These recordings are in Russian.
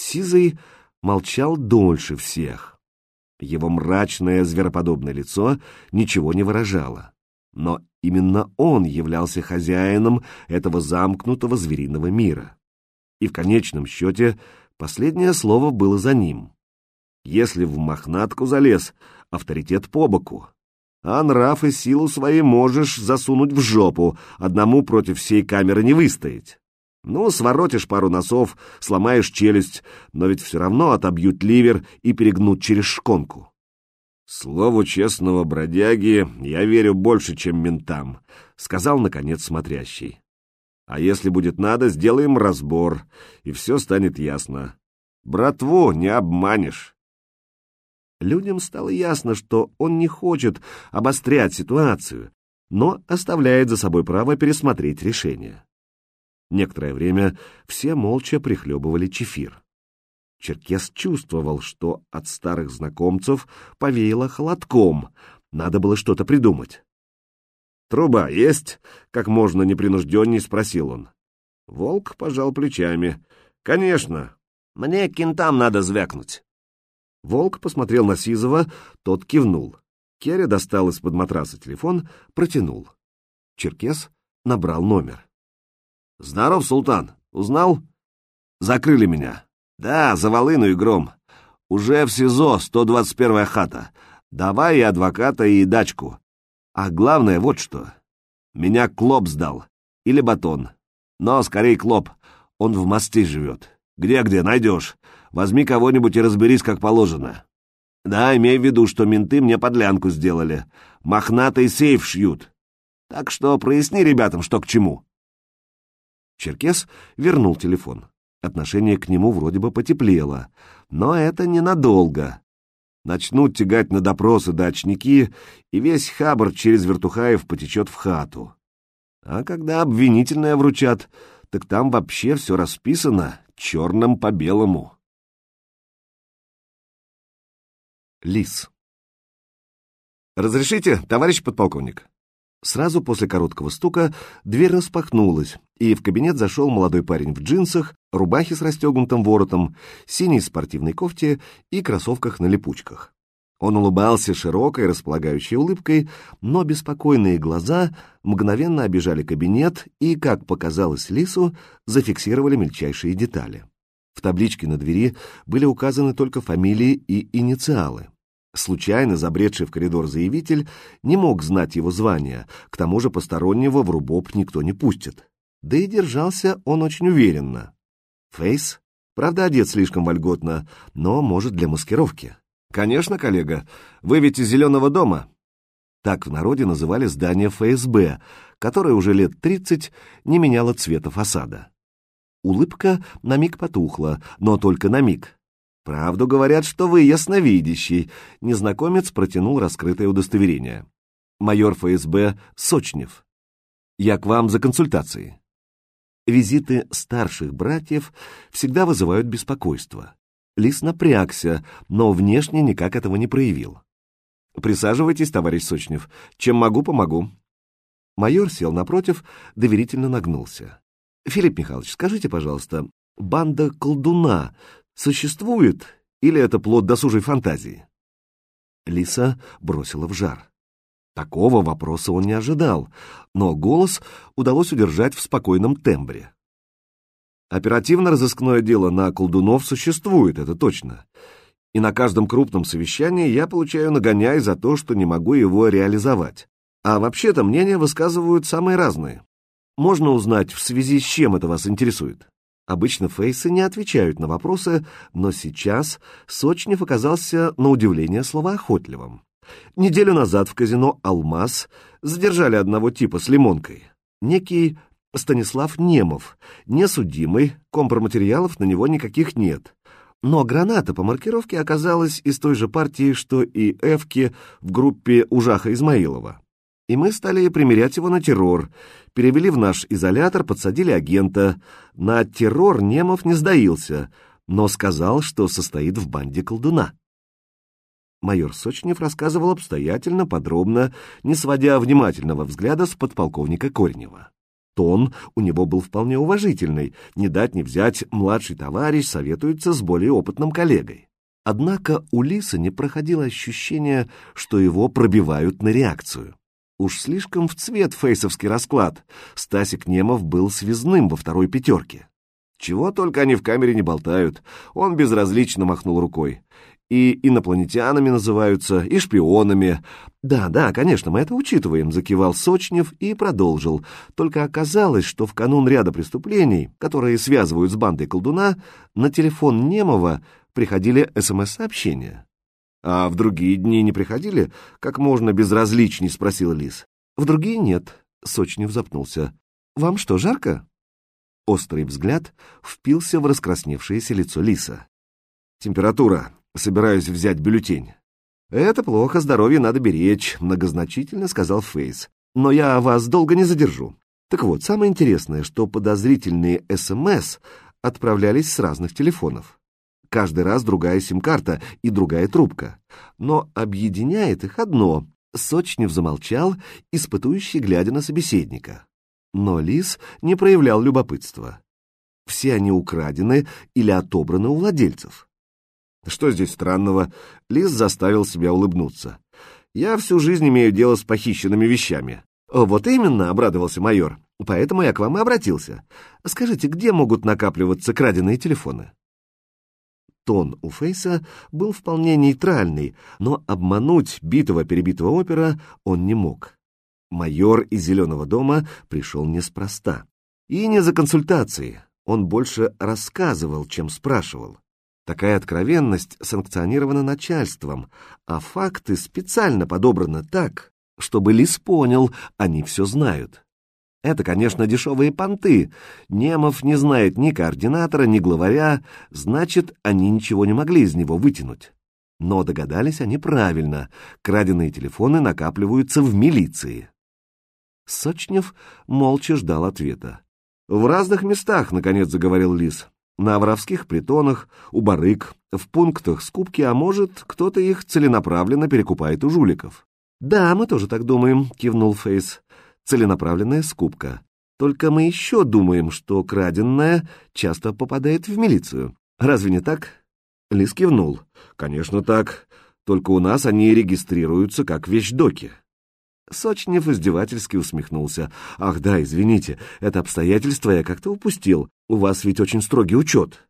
Сизый молчал дольше всех. Его мрачное звероподобное лицо ничего не выражало. Но именно он являлся хозяином этого замкнутого звериного мира. И в конечном счете последнее слово было за ним. Если в мохнатку залез, авторитет по боку. А нрав и силу свои можешь засунуть в жопу, одному против всей камеры не выстоять. Ну, своротишь пару носов, сломаешь челюсть, но ведь все равно отобьют ливер и перегнут через шконку. Слову честного бродяги я верю больше, чем ментам, сказал, наконец, смотрящий. А если будет надо, сделаем разбор, и все станет ясно. Братву не обманешь. Людям стало ясно, что он не хочет обострять ситуацию, но оставляет за собой право пересмотреть решение. Некоторое время все молча прихлебывали чефир. Черкес чувствовал, что от старых знакомцев повеяло холодком, надо было что-то придумать. «Труба есть?» — как можно непринужденней спросил он. Волк пожал плечами. «Конечно. Мне кентам надо звякнуть». Волк посмотрел на Сизова, тот кивнул. Керри достал из-под матраса телефон, протянул. Черкес набрал номер. «Здоров, Султан. Узнал?» «Закрыли меня». «Да, за волыну и гром. Уже в СИЗО, 121-я хата. Давай и адвоката, и дачку. А главное вот что. Меня Клоп сдал. Или Батон. Но скорее Клоп. Он в мосте живет. Где-где, найдешь. Возьми кого-нибудь и разберись, как положено. Да, имей в виду, что менты мне подлянку сделали. Мохнатый сейф шьют. Так что проясни ребятам, что к чему. Черкес вернул телефон. Отношение к нему вроде бы потеплело, но это ненадолго. Начнут тягать на допросы дачники, и весь хабр через Вертухаев потечет в хату. А когда обвинительное вручат, так там вообще все расписано черным по белому. Лис. «Разрешите, товарищ подполковник?» Сразу после короткого стука дверь распахнулась, и в кабинет зашел молодой парень в джинсах, рубахе с расстегнутым воротом, синей спортивной кофте и кроссовках на липучках. Он улыбался широкой, располагающей улыбкой, но беспокойные глаза мгновенно обижали кабинет и, как показалось Лису, зафиксировали мельчайшие детали. В табличке на двери были указаны только фамилии и инициалы. Случайно забредший в коридор заявитель не мог знать его звания, к тому же постороннего в рубоп никто не пустит. Да и держался он очень уверенно. Фейс, правда, одет слишком вольготно, но, может, для маскировки. «Конечно, коллега, вы ведь из Зеленого дома?» Так в народе называли здание ФСБ, которое уже лет тридцать не меняло цвета фасада. Улыбка на миг потухла, но только на миг. «Правду говорят, что вы ясновидящий», — незнакомец протянул раскрытое удостоверение. «Майор ФСБ Сочнев. Я к вам за консультацией». Визиты старших братьев всегда вызывают беспокойство. Лис напрягся, но внешне никак этого не проявил. «Присаживайтесь, товарищ Сочнев. Чем могу, помогу». Майор сел напротив, доверительно нагнулся. Филипп Михайлович, скажите, пожалуйста, банда колдуна существует или это плод досужей фантазии? Лиса бросила в жар. Такого вопроса он не ожидал, но голос удалось удержать в спокойном тембре. Оперативно-розыскное дело на колдунов существует, это точно. И на каждом крупном совещании я получаю нагоняй за то, что не могу его реализовать. А вообще-то мнения высказывают самые разные. Можно узнать, в связи с чем это вас интересует? Обычно фейсы не отвечают на вопросы, но сейчас Сочнев оказался на удивление словоохотливым. Неделю назад в казино «Алмаз» задержали одного типа с лимонкой. Некий Станислав Немов, несудимый, компроматериалов на него никаких нет. Но граната по маркировке оказалась из той же партии, что и Эвки в группе Ужаха Измаилова и мы стали примерять его на террор. Перевели в наш изолятор, подсадили агента. На террор Немов не сдаился, но сказал, что состоит в банде колдуна. Майор Сочнев рассказывал обстоятельно, подробно, не сводя внимательного взгляда с подполковника Корнева. Тон у него был вполне уважительный, не дать не взять, младший товарищ советуется с более опытным коллегой. Однако у Лиса не проходило ощущение, что его пробивают на реакцию. Уж слишком в цвет фейсовский расклад. Стасик Немов был связным во второй пятерке. Чего только они в камере не болтают. Он безразлично махнул рукой. И инопланетянами называются, и шпионами. Да, да, конечно, мы это учитываем, закивал Сочнев и продолжил. Только оказалось, что в канун ряда преступлений, которые связывают с бандой колдуна, на телефон Немова приходили СМС-сообщения. «А в другие дни не приходили? Как можно безразличней?» — спросил Лис. «В другие нет», — Сочнев запнулся. «Вам что, жарко?» Острый взгляд впился в раскрасневшееся лицо Лиса. «Температура. Собираюсь взять бюллетень». «Это плохо, здоровье надо беречь», — многозначительно сказал Фейс. «Но я вас долго не задержу. Так вот, самое интересное, что подозрительные СМС отправлялись с разных телефонов. Каждый раз другая сим-карта и другая трубка. Но объединяет их одно. Сочнев замолчал, испытующий, глядя на собеседника. Но Лис не проявлял любопытства. Все они украдены или отобраны у владельцев. Что здесь странного? Лис заставил себя улыбнуться. Я всю жизнь имею дело с похищенными вещами. Вот именно, обрадовался майор. Поэтому я к вам и обратился. Скажите, где могут накапливаться краденые телефоны? Тон у Фейса был вполне нейтральный, но обмануть битого-перебитого опера он не мог. Майор из «Зеленого дома» пришел неспроста. И не за консультацией, он больше рассказывал, чем спрашивал. Такая откровенность санкционирована начальством, а факты специально подобраны так, чтобы Лис понял, они все знают. Это, конечно, дешевые понты. Немов не знает ни координатора, ни главаря, значит, они ничего не могли из него вытянуть. Но догадались они правильно. Краденые телефоны накапливаются в милиции. Сочнев молча ждал ответа. «В разных местах», — наконец заговорил Лис. «На воровских притонах, у барыг, в пунктах скупки, а может, кто-то их целенаправленно перекупает у жуликов». «Да, мы тоже так думаем», — кивнул Фейс целенаправленная скупка. Только мы еще думаем, что краденное часто попадает в милицию. Разве не так? Лис кивнул. Конечно так. Только у нас они регистрируются как вещдоки. Сочнев издевательски усмехнулся. «Ах да, извините, это обстоятельство я как-то упустил. У вас ведь очень строгий учет».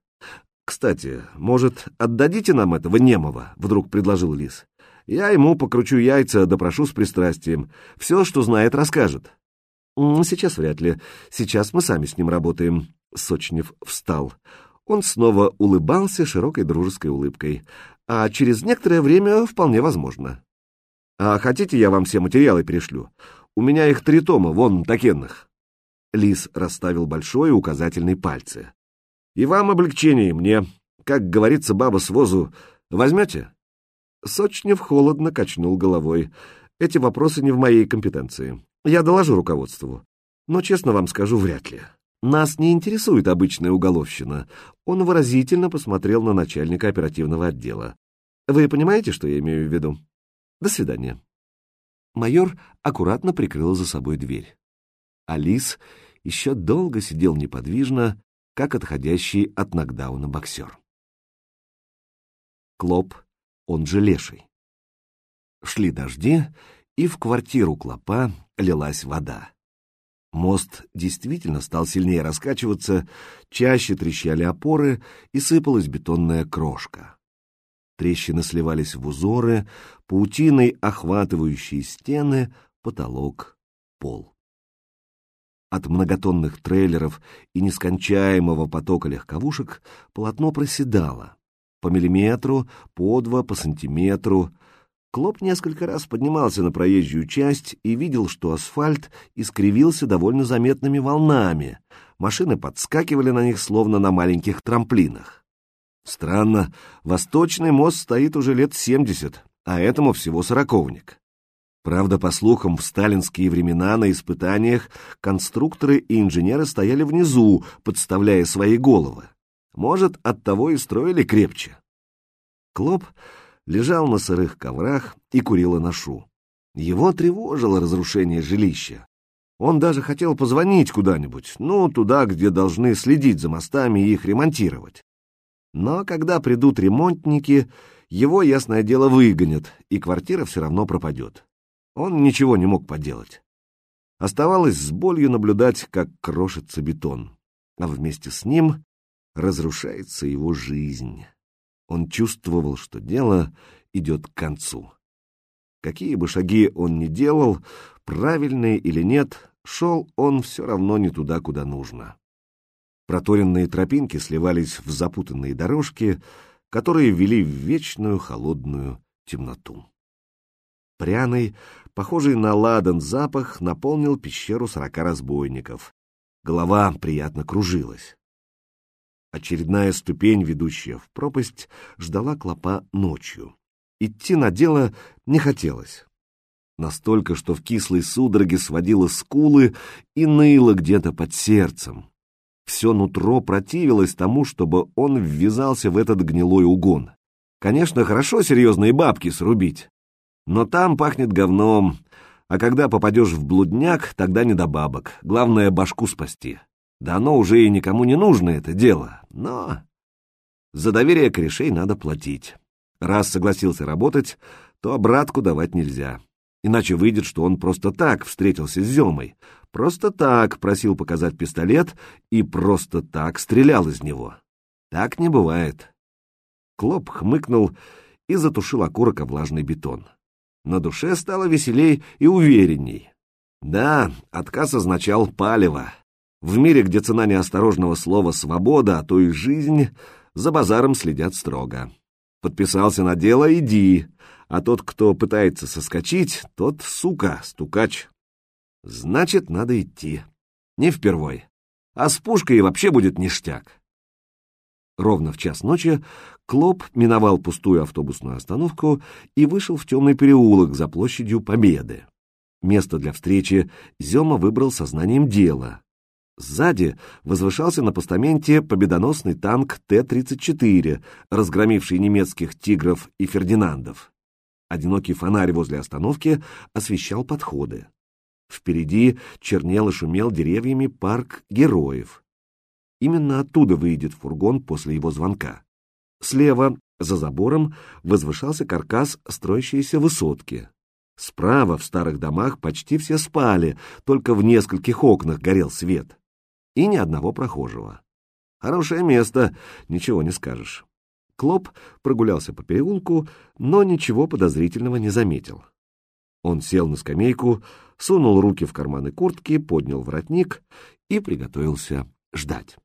«Кстати, может, отдадите нам этого Немова?» — вдруг предложил Лис. Я ему покручу яйца, допрошу с пристрастием. Все, что знает, расскажет. Сейчас вряд ли. Сейчас мы сами с ним работаем. Сочнев встал. Он снова улыбался широкой дружеской улыбкой. А через некоторое время вполне возможно. А хотите, я вам все материалы перешлю? У меня их три тома, вон, такенных. Лис расставил большой указательный пальцы. И вам облегчение, и мне. Как говорится баба с возу, возьмете? Сочнев холодно качнул головой. Эти вопросы не в моей компетенции. Я доложу руководству. Но, честно вам скажу, вряд ли. Нас не интересует обычная уголовщина. Он выразительно посмотрел на начальника оперативного отдела. Вы понимаете, что я имею в виду? До свидания. Майор аккуратно прикрыл за собой дверь. Алис еще долго сидел неподвижно, как отходящий от нокдауна боксер. Клоп он же Леший. Шли дожди, и в квартиру клопа лилась вода. Мост действительно стал сильнее раскачиваться, чаще трещали опоры и сыпалась бетонная крошка. Трещины сливались в узоры, паутиной охватывающие стены, потолок, пол. От многотонных трейлеров и нескончаемого потока легковушек полотно проседало, по миллиметру, по два, по сантиметру. Клоп несколько раз поднимался на проезжую часть и видел, что асфальт искривился довольно заметными волнами. Машины подскакивали на них, словно на маленьких трамплинах. Странно, Восточный мост стоит уже лет семьдесят, а этому всего сороковник. Правда, по слухам, в сталинские времена на испытаниях конструкторы и инженеры стояли внизу, подставляя свои головы. Может, оттого и строили крепче. Клоп лежал на сырых коврах и курил ношу. Его тревожило разрушение жилища. Он даже хотел позвонить куда-нибудь, ну, туда, где должны следить за мостами и их ремонтировать. Но когда придут ремонтники, его, ясное дело, выгонят, и квартира все равно пропадет. Он ничего не мог поделать. Оставалось с болью наблюдать, как крошится бетон, а вместе с ним разрушается его жизнь. Он чувствовал, что дело идет к концу. Какие бы шаги он ни делал, правильные или нет, шел он все равно не туда, куда нужно. Проторенные тропинки сливались в запутанные дорожки, которые вели в вечную холодную темноту. Пряный, похожий на ладан запах, наполнил пещеру сорока разбойников. Голова приятно кружилась. Очередная ступень, ведущая в пропасть, ждала клопа ночью. Идти на дело не хотелось. Настолько, что в кислой судороге сводило скулы и ныло где-то под сердцем. Все нутро противилось тому, чтобы он ввязался в этот гнилой угон. Конечно, хорошо серьезные бабки срубить, но там пахнет говном, а когда попадешь в блудняк, тогда не до бабок. Главное, башку спасти. Да оно уже и никому не нужно, это дело. Но за доверие корешей надо платить. Раз согласился работать, то обратку давать нельзя. Иначе выйдет, что он просто так встретился с Земой, просто так просил показать пистолет и просто так стрелял из него. Так не бывает. Клоп хмыкнул и затушил окурок о влажный бетон. На душе стало веселей и уверенней. Да, отказ означал палево. В мире, где цена неосторожного слова «свобода», а то и «жизнь», за базаром следят строго. Подписался на дело — иди, а тот, кто пытается соскочить, тот, сука, стукач. Значит, надо идти. Не впервой. А с пушкой вообще будет ништяк. Ровно в час ночи Клоп миновал пустую автобусную остановку и вышел в темный переулок за площадью Победы. Место для встречи Зема выбрал сознанием дела. Сзади возвышался на постаменте победоносный танк Т-34, разгромивший немецких «Тигров» и «Фердинандов». Одинокий фонарь возле остановки освещал подходы. Впереди чернел и шумел деревьями парк героев. Именно оттуда выйдет фургон после его звонка. Слева, за забором, возвышался каркас строящейся высотки. Справа, в старых домах, почти все спали, только в нескольких окнах горел свет и ни одного прохожего. Хорошее место, ничего не скажешь. Клоп прогулялся по переулку, но ничего подозрительного не заметил. Он сел на скамейку, сунул руки в карманы куртки, поднял воротник и приготовился ждать.